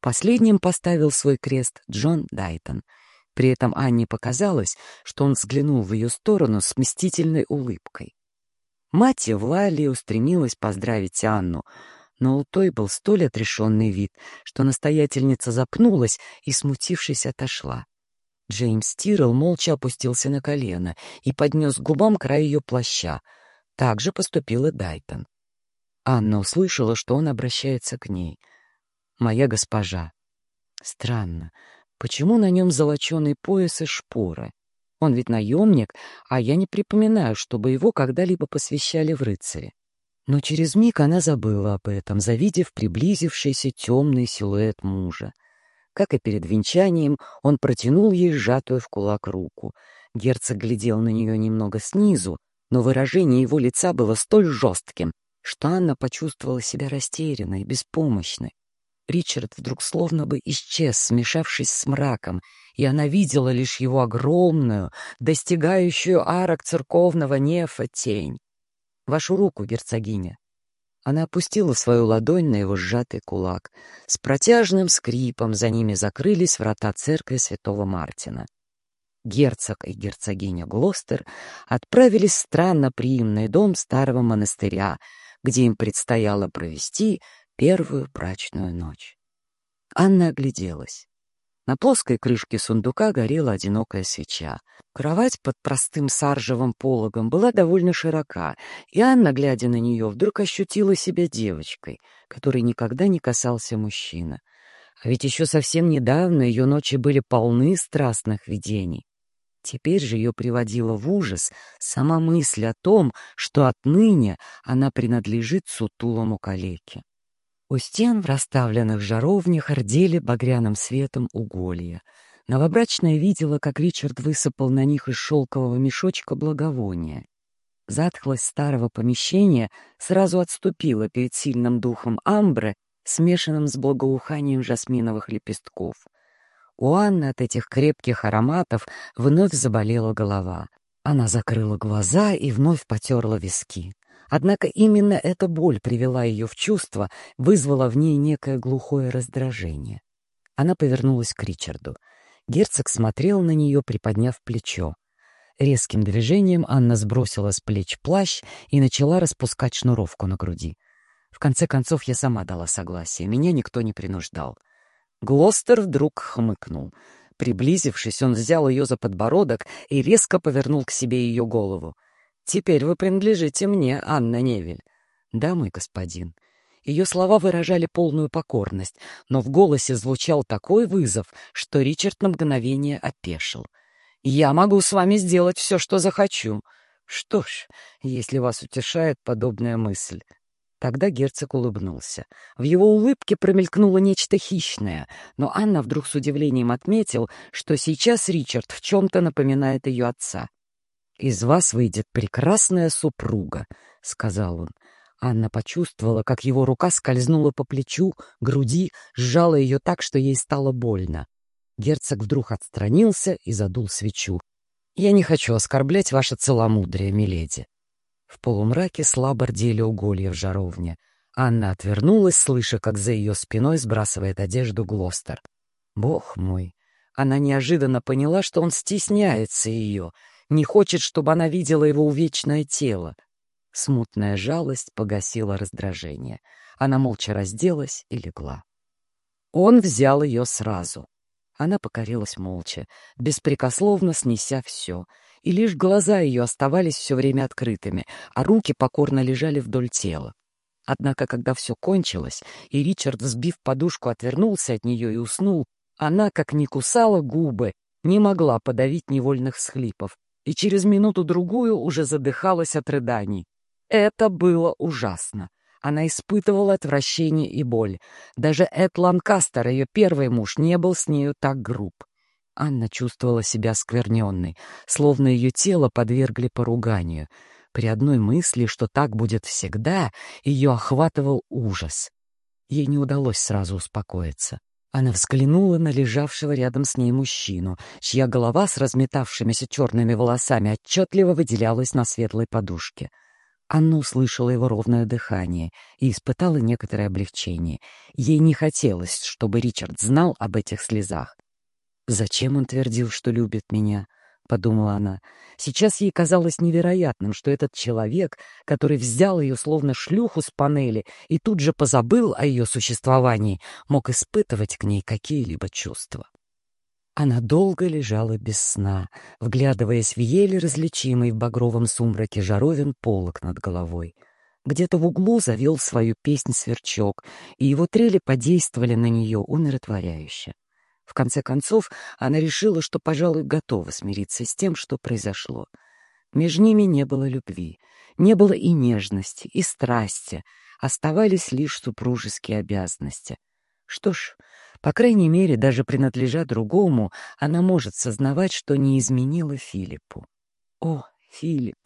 Последним поставил свой крест Джон Дайтон — при этом Анне показалось, что он взглянул в ее сторону с мстительной улыбкой. Мать Евлалия устремилась поздравить Анну, но у той был столь отрешенный вид, что настоятельница запнулась и, смутившись, отошла. Джеймс Тиррелл молча опустился на колено и поднес к губам край ее плаща. Так же поступила Дайтон. Анна услышала, что он обращается к ней. «Моя госпожа». Странно. Почему на нем золоченый пояс и шпоры? Он ведь наемник, а я не припоминаю, чтобы его когда-либо посвящали в рыцаре. Но через миг она забыла об этом, завидев приблизившийся темный силуэт мужа. Как и перед венчанием, он протянул ей сжатую в кулак руку. Герцог глядел на нее немного снизу, но выражение его лица было столь жестким, что Анна почувствовала себя растерянной, беспомощной. Ричард вдруг словно бы исчез, смешавшись с мраком, и она видела лишь его огромную, достигающую арок церковного нефа тень. «Вашу руку, герцогиня!» Она опустила свою ладонь на его сжатый кулак. С протяжным скрипом за ними закрылись врата церкви святого Мартина. Герцог и герцогиня Глостер отправились в странноприимный дом старого монастыря, где им предстояло провести первую брачную ночь. Анна огляделась. На плоской крышке сундука горела одинокая свеча. Кровать под простым саржевым пологом была довольно широка, и Анна, глядя на нее, вдруг ощутила себя девочкой, которой никогда не касался мужчина. А ведь еще совсем недавно ее ночи были полны страстных видений. Теперь же ее приводила в ужас сама мысль о том, что отныне она принадлежит сутулому калеке. У стен в расставленных жаровнях рдели багряным светом уголья. Новобрачная видела, как Ричард высыпал на них из шелкового мешочка благовония. Затхлость старого помещения сразу отступила перед сильным духом амбры, смешанным с благоуханием жасминовых лепестков. У Анны от этих крепких ароматов вновь заболела голова. Она закрыла глаза и вновь потерла виски. Однако именно эта боль привела ее в чувство, вызвала в ней некое глухое раздражение. Она повернулась к Ричарду. Герцог смотрел на нее, приподняв плечо. Резким движением Анна сбросила с плеч плащ и начала распускать шнуровку на груди. В конце концов, я сама дала согласие, меня никто не принуждал. Глостер вдруг хмыкнул. Приблизившись, он взял ее за подбородок и резко повернул к себе ее голову. «Теперь вы принадлежите мне, Анна Невель». «Да, мой господин». Ее слова выражали полную покорность, но в голосе звучал такой вызов, что Ричард на мгновение опешил. «Я могу с вами сделать все, что захочу». «Что ж, если вас утешает подобная мысль». Тогда герцог улыбнулся. В его улыбке промелькнуло нечто хищное, но Анна вдруг с удивлением отметил, что сейчас Ричард в чем-то напоминает ее отца. «Из вас выйдет прекрасная супруга», — сказал он. Анна почувствовала, как его рука скользнула по плечу, груди, сжала ее так, что ей стало больно. Герцог вдруг отстранился и задул свечу. «Я не хочу оскорблять ваше целомудрие, миледи». В полумраке слабо рдели уголья в жаровне. Анна отвернулась, слыша, как за ее спиной сбрасывает одежду Глостер. «Бог мой!» Она неожиданно поняла, что он стесняется ее, не хочет, чтобы она видела его увечное тело. Смутная жалость погасила раздражение. Она молча разделась и легла. Он взял ее сразу. Она покорилась молча, беспрекословно снеся все, и лишь глаза ее оставались все время открытыми, а руки покорно лежали вдоль тела. Однако, когда все кончилось, и Ричард, взбив подушку, отвернулся от нее и уснул, она, как ни кусала губы, не могла подавить невольных всхлипов, и через минуту-другую уже задыхалась от рыданий. Это было ужасно. Она испытывала отвращение и боль. Даже Эд Ланкастер, ее первый муж, не был с нею так груб. Анна чувствовала себя скверненной, словно ее тело подвергли поруганию. При одной мысли, что так будет всегда, ее охватывал ужас. Ей не удалось сразу успокоиться. Она взглянула на лежавшего рядом с ней мужчину, чья голова с разметавшимися черными волосами отчетливо выделялась на светлой подушке — Анна услышала его ровное дыхание и испытала некоторое облегчение. Ей не хотелось, чтобы Ричард знал об этих слезах. «Зачем он твердил, что любит меня?» — подумала она. Сейчас ей казалось невероятным, что этот человек, который взял ее словно шлюху с панели и тут же позабыл о ее существовании, мог испытывать к ней какие-либо чувства. Она долго лежала без сна, вглядываясь в еле различимый в багровом сумраке жаровин полок над головой. Где-то в углу завел свою песнь сверчок, и его трели подействовали на нее умиротворяюще. В конце концов, она решила, что, пожалуй, готова смириться с тем, что произошло. Между ними не было любви, не было и нежности, и страсти, оставались лишь супружеские обязанности. Что ж, по крайней мере, даже принадлежа другому, она может сознавать, что не изменила Филиппу. О, Филипп!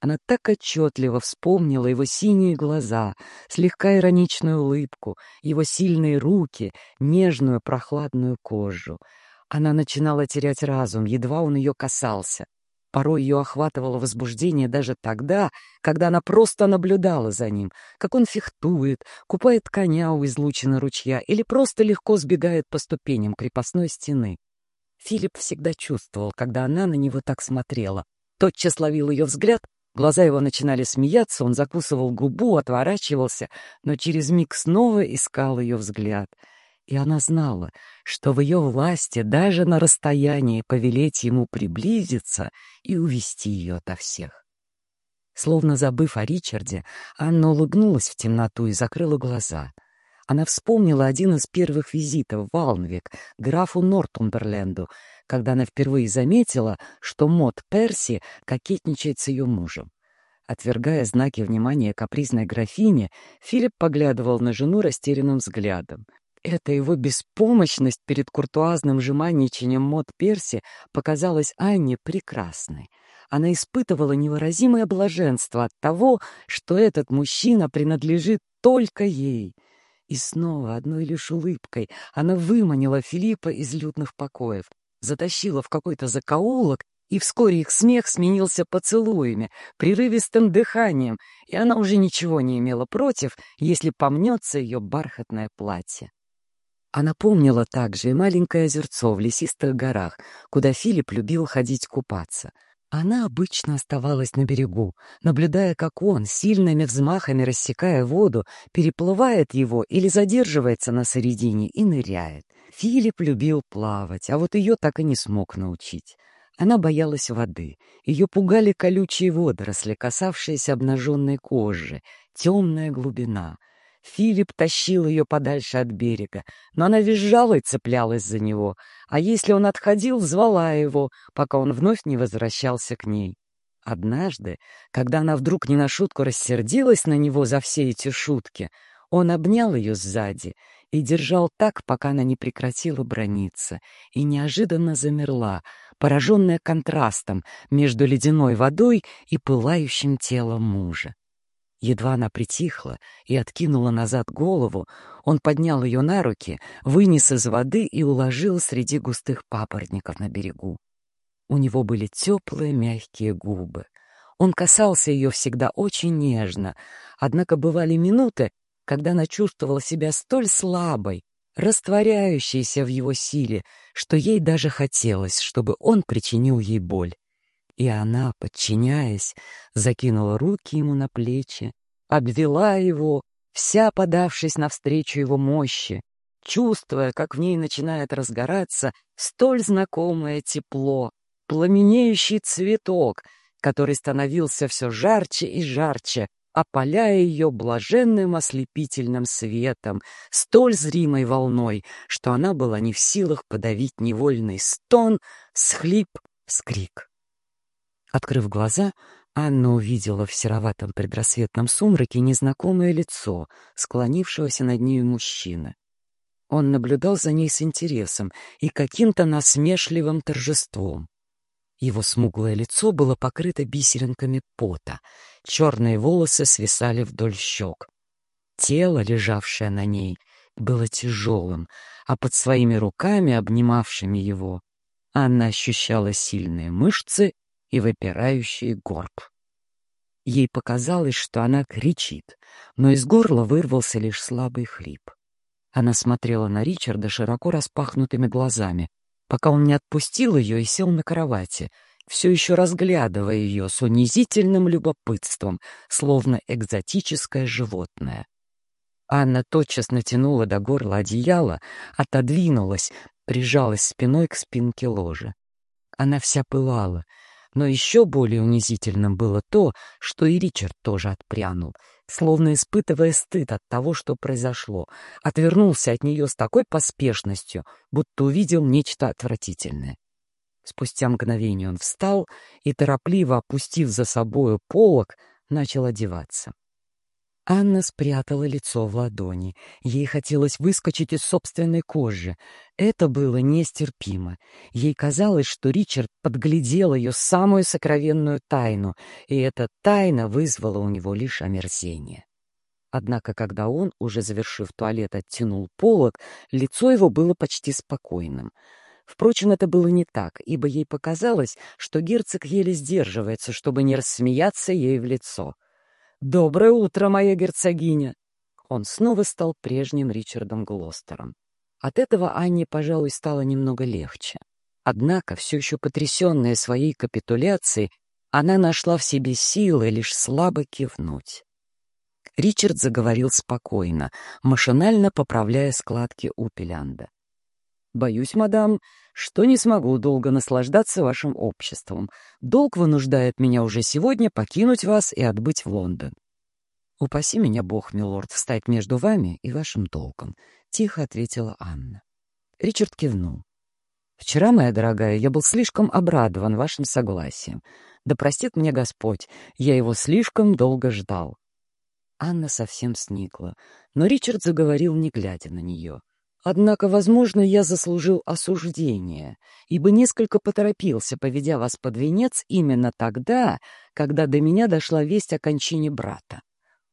Она так отчетливо вспомнила его синие глаза, слегка ироничную улыбку, его сильные руки, нежную прохладную кожу. Она начинала терять разум, едва он ее касался. Порой ее охватывало возбуждение даже тогда, когда она просто наблюдала за ним, как он фехтует, купает коня у излучины ручья или просто легко сбегает по ступеням крепостной стены. Филипп всегда чувствовал, когда она на него так смотрела. Тотчас ловил ее взгляд, глаза его начинали смеяться, он закусывал губу, отворачивался, но через миг снова искал ее взгляд — и она знала, что в ее власти даже на расстоянии повелеть ему приблизиться и увести ее ото всех. Словно забыв о Ричарде, Анна улыбнулась в темноту и закрыла глаза. Она вспомнила один из первых визитов в Алнвик, графу Нортумберленду, когда она впервые заметила, что Мот Перси кокетничает с ее мужем. Отвергая знаки внимания капризной графине, Филипп поглядывал на жену растерянным взглядом. Эта его беспомощность перед куртуазным жеманничанием мод Перси показалась Анне прекрасной. Она испытывала невыразимое блаженство от того, что этот мужчина принадлежит только ей. И снова одной лишь улыбкой она выманила Филиппа из лютных покоев, затащила в какой-то закоулок, и вскоре их смех сменился поцелуями, прерывистым дыханием, и она уже ничего не имела против, если помнется ее бархатное платье. Она помнила также и маленькое озерцо в лесистых горах, куда Филипп любил ходить купаться. Она обычно оставалась на берегу, наблюдая, как он, сильными взмахами рассекая воду, переплывает его или задерживается на середине и ныряет. Филипп любил плавать, а вот ее так и не смог научить. Она боялась воды. Ее пугали колючие водоросли, касавшиеся обнаженной кожи, темная глубина — Филипп тащил ее подальше от берега, но она визжала и цеплялась за него, а если он отходил, звала его, пока он вновь не возвращался к ней. Однажды, когда она вдруг не на шутку рассердилась на него за все эти шутки, он обнял ее сзади и держал так, пока она не прекратила брониться, и неожиданно замерла, пораженная контрастом между ледяной водой и пылающим телом мужа. Едва она притихла и откинула назад голову, он поднял ее на руки, вынес из воды и уложил среди густых папоротников на берегу. У него были теплые мягкие губы. Он касался ее всегда очень нежно, однако бывали минуты, когда она чувствовала себя столь слабой, растворяющейся в его силе, что ей даже хотелось, чтобы он причинил ей боль. И она, подчиняясь, закинула руки ему на плечи, обвела его, вся подавшись навстречу его мощи, чувствуя, как в ней начинает разгораться столь знакомое тепло, пламенеющий цветок, который становился все жарче и жарче, опаляя ее блаженным ослепительным светом, столь зримой волной, что она была не в силах подавить невольный стон, схлип, скрик. Открыв глаза, Анна увидела в сероватом предрассветном сумраке незнакомое лицо, склонившегося над нею мужчины. Он наблюдал за ней с интересом и каким-то насмешливым торжеством. Его смуглое лицо было покрыто бисеринками пота, черные волосы свисали вдоль щек. Тело, лежавшее на ней, было тяжелым, а под своими руками, обнимавшими его, Анна ощущала сильные мышцы и выпирающий горб. Ей показалось, что она кричит, но из горла вырвался лишь слабый хрип. Она смотрела на Ричарда широко распахнутыми глазами, пока он не отпустил ее и сел на кровати, все еще разглядывая ее с унизительным любопытством, словно экзотическое животное. Анна тотчас натянула до горла одеяло, отодвинулась, прижалась спиной к спинке ложа. Она вся пылала, но еще более унизительным было то, что и Ричард тоже отпрянул, словно испытывая стыд от того, что произошло, отвернулся от нее с такой поспешностью, будто увидел нечто отвратительное. Спустя мгновение он встал и, торопливо опустив за собою полок, начал одеваться. Анна спрятала лицо в ладони. Ей хотелось выскочить из собственной кожи. Это было нестерпимо. Ей казалось, что Ричард подглядел ее самую сокровенную тайну, и эта тайна вызвала у него лишь омерзение. Однако, когда он, уже завершив туалет, оттянул полок, лицо его было почти спокойным. Впрочем, это было не так, ибо ей показалось, что герцог еле сдерживается, чтобы не рассмеяться ей в лицо — «Доброе утро, моя герцогиня!» Он снова стал прежним Ричардом Глостером. От этого Анне, пожалуй, стало немного легче. Однако, все еще потрясенная своей капитуляцией, она нашла в себе силы лишь слабо кивнуть. Ричард заговорил спокойно, машинально поправляя складки Упелянда. «Боюсь, мадам, что не смогу долго наслаждаться вашим обществом. Долг вынуждает меня уже сегодня покинуть вас и отбыть в Лондон. «Упаси меня, Бог, милорд, встать между вами и вашим долгом», — тихо ответила Анна. Ричард кивнул. «Вчера, моя дорогая, я был слишком обрадован вашим согласием. Да простит мне Господь, я его слишком долго ждал». Анна совсем сникла, но Ричард заговорил, не глядя на нее. Однако, возможно, я заслужил осуждение, ибо несколько поторопился, поведя вас под венец именно тогда, когда до меня дошла весть о кончине брата.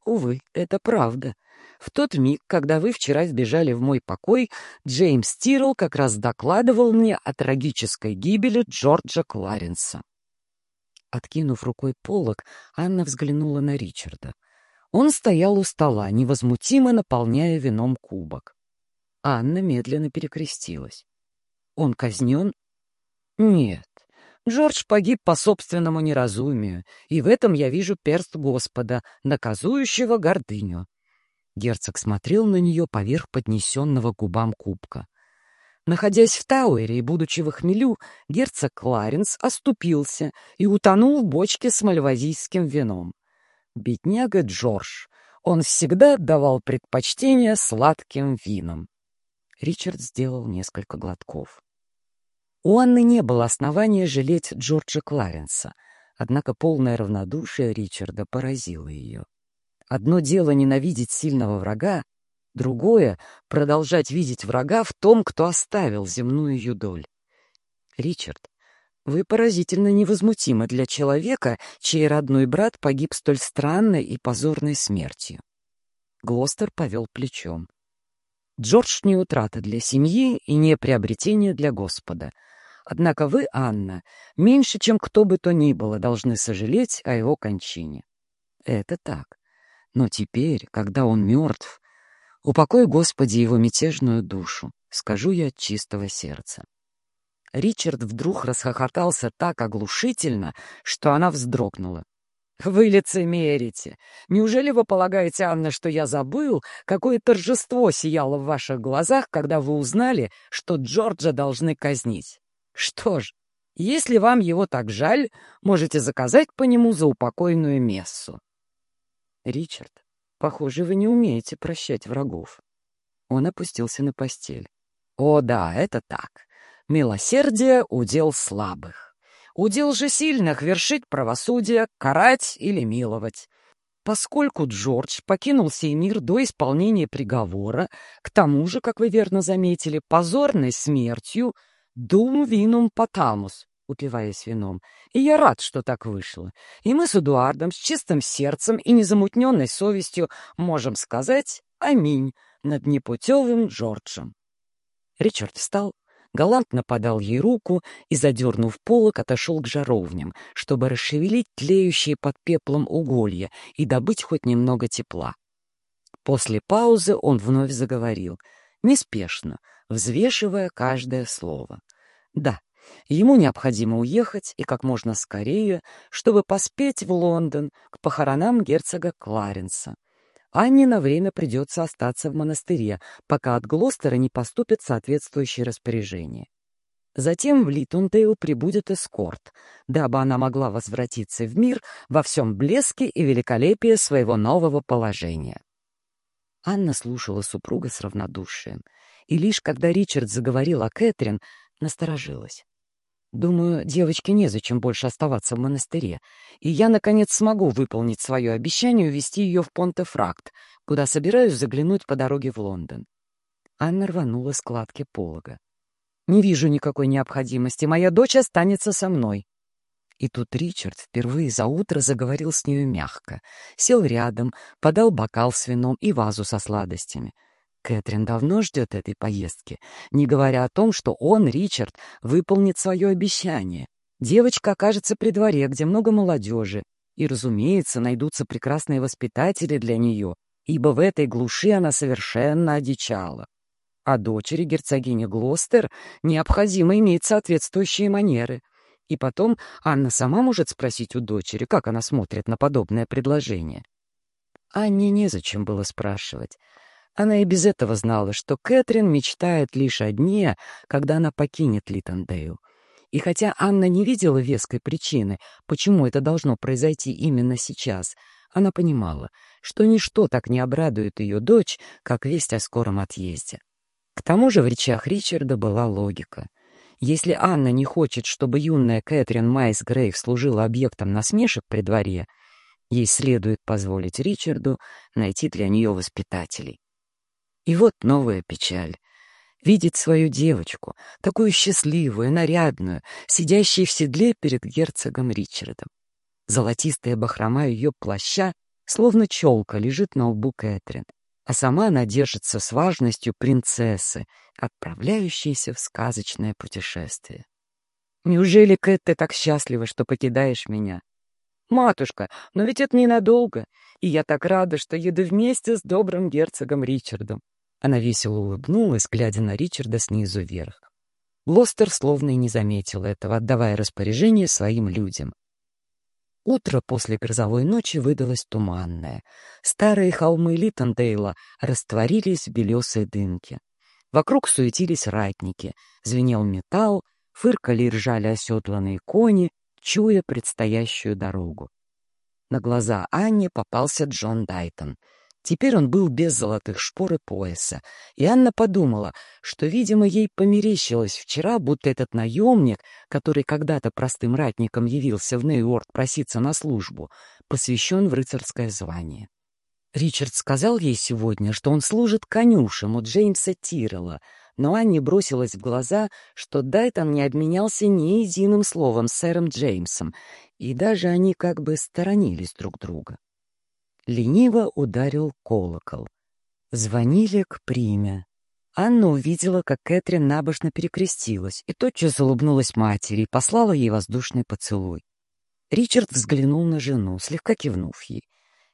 Увы, это правда. В тот миг, когда вы вчера сбежали в мой покой, Джеймс Тирл как раз докладывал мне о трагической гибели Джорджа Кларенса. Откинув рукой полок, Анна взглянула на Ричарда. Он стоял у стола, невозмутимо наполняя вином кубок. Анна медленно перекрестилась. Он казнен? Нет. Джордж погиб по собственному неразумию, и в этом я вижу перст Господа, наказующего гордыню. Герцог смотрел на нее поверх поднесенного губам кубка. Находясь в Тауэре и будучи в хмелю, герцог Кларенс оступился и утонул в бочке с мальвазийским вином. Бедняга Джордж. Он всегда отдавал предпочтение сладким винам. Ричард сделал несколько глотков. У Анны не было основания жалеть Джорджа Кларенса, однако полное равнодушие Ричарда поразило ее. Одно дело ненавидеть сильного врага, другое — продолжать видеть врага в том, кто оставил земную юдоль. Ричард, вы поразительно невозмутимы для человека, чей родной брат погиб столь странной и позорной смертью. Глостер повел плечом. Джордж не утрата для семьи и не приобретение для Господа. Однако вы, Анна, меньше, чем кто бы то ни было, должны сожалеть о его кончине. Это так. Но теперь, когда он мертв, упокой, Господи, его мятежную душу, скажу я от чистого сердца. Ричард вдруг расхохотался так оглушительно, что она вздрогнула. «Вы лицемерите! Неужели вы полагаете, Анна, что я забыл, какое торжество сияло в ваших глазах, когда вы узнали, что Джорджа должны казнить? Что ж, если вам его так жаль, можете заказать по нему заупокойную мессу. Ричард, похоже, вы не умеете прощать врагов. Он опустился на постель. О, да, это так. Милосердие — удел слабых. Удел же сильных — вершить правосудие, карать или миловать. Поскольку Джордж покинул сей мир до исполнения приговора, к тому же, как вы верно заметили, позорной смертью, дум винум потамус, упиваясь вином. И я рад, что так вышло. И мы с Эдуардом с чистым сердцем и незамутненной совестью можем сказать «Аминь» над непутевым Джорджем. Ричард встал, галантно подал ей руку и, задернув полок, отошел к жаровням, чтобы расшевелить тлеющие под пеплом уголья и добыть хоть немного тепла. После паузы он вновь заговорил, неспешно, взвешивая каждое слово. Да, Ему необходимо уехать и как можно скорее, чтобы поспеть в Лондон к похоронам герцога Кларенса. Анне на время придется остаться в монастыре, пока от Глостера не поступит соответствующее распоряжение. Затем в Литундейл прибудет эскорт, дабы она могла возвратиться в мир во всем блеске и великолепии своего нового положения. Анна слушала супруга с равнодушием, и лишь когда Ричард заговорил о Кэтрин, насторожилась. Думаю, девочке незачем больше оставаться в монастыре, и я, наконец, смогу выполнить свое обещание увезти ее в Понтефракт, куда собираюсь заглянуть по дороге в Лондон. Анна рванула складки полога. «Не вижу никакой необходимости. Моя дочь останется со мной». И тут Ричард впервые за утро заговорил с нею мягко, сел рядом, подал бокал с вином и вазу со сладостями — Кэтрин давно ждет этой поездки, не говоря о том, что он, Ричард, выполнит свое обещание. Девочка окажется при дворе, где много молодежи, и, разумеется, найдутся прекрасные воспитатели для нее, ибо в этой глуши она совершенно одичала. А дочери герцогини Глостер необходимо иметь соответствующие манеры. И потом Анна сама может спросить у дочери, как она смотрит на подобное предложение. Анне незачем было спрашивать. Она и без этого знала, что Кэтрин мечтает лишь о дне, когда она покинет Литтендейл. И хотя Анна не видела веской причины, почему это должно произойти именно сейчас, она понимала, что ничто так не обрадует ее дочь, как весть о скором отъезде. К тому же в речах Ричарда была логика. Если Анна не хочет, чтобы юная Кэтрин Майс Грейв служила объектом насмешек при дворе, ей следует позволить Ричарду найти для нее воспитателей. И вот новая печаль. Видеть свою девочку, такую счастливую, нарядную, сидящей в седле перед герцогом Ричардом. Золотистая бахрома ее плаща, словно челка, лежит на лбу Кэтрин, а сама она держится с важностью принцессы, отправляющейся в сказочное путешествие. «Неужели, Кэт, ты так счастлива, что покидаешь меня?» «Матушка, но ведь это ненадолго, и я так рада, что еду вместе с добрым герцогом Ричардом. Она весело улыбнулась, глядя на Ричарда снизу вверх. Лостер словно и не заметил этого, отдавая распоряжение своим людям. Утро после грозовой ночи выдалось туманное. Старые холмы Литтендейла растворились в белесой дымке. Вокруг суетились ратники, звенел металл, фыркали и ржали оседланные кони, чуя предстоящую дорогу. На глаза Анне попался Джон Дайтон — Теперь он был без золотых шпор и пояса, и Анна подумала, что, видимо, ей померещилось вчера, будто этот наемник, который когда-то простым ратником явился в Нейорд проситься на службу, посвящен в рыцарское звание. Ричард сказал ей сегодня, что он служит конюшем у Джеймса Тиррелла, но Анне бросилось в глаза, что Дайтон не обменялся ни единым словом с сэром Джеймсом, и даже они как бы сторонились друг друга. Лениво ударил колокол. Звонили к приме. Анна увидела, как Кэтрин набожно перекрестилась, и тотчас улыбнулась матери и послала ей воздушный поцелуй. Ричард взглянул на жену, слегка кивнув ей.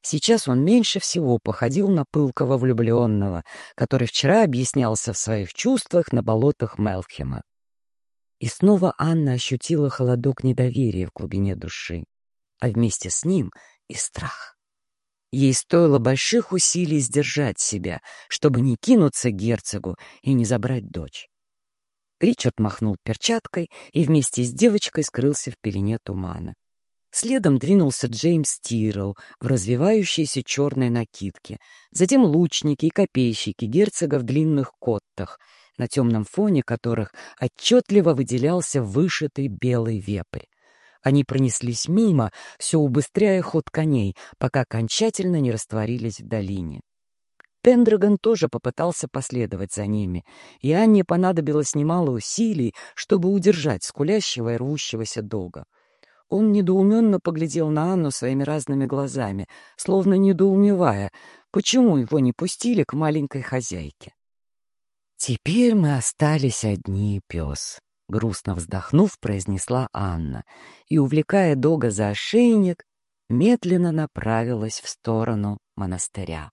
Сейчас он меньше всего походил на пылкого влюбленного, который вчера объяснялся в своих чувствах на болотах Мелхема. И снова Анна ощутила холодок недоверия в глубине души, а вместе с ним и страх. Ей стоило больших усилий сдержать себя, чтобы не кинуться герцогу и не забрать дочь. Ричард махнул перчаткой и вместе с девочкой скрылся в пелене тумана. Следом двинулся Джеймс Тирл в развивающейся черной накидке, затем лучники и копейщики герцога в длинных коттах, на темном фоне которых отчетливо выделялся вышитый белый вепрь. Они пронеслись мимо, все убыстряя ход коней, пока окончательно не растворились в долине. Пендрагон тоже попытался последовать за ними, и Анне понадобилось немало усилий, чтобы удержать скулящего и рвущегося дога. Он недоуменно поглядел на Анну своими разными глазами, словно недоумевая, почему его не пустили к маленькой хозяйке. «Теперь мы остались одни, пес», грустно вздохнув, произнесла Анна и, увлекая Дога за ошейник, медленно направилась в сторону монастыря.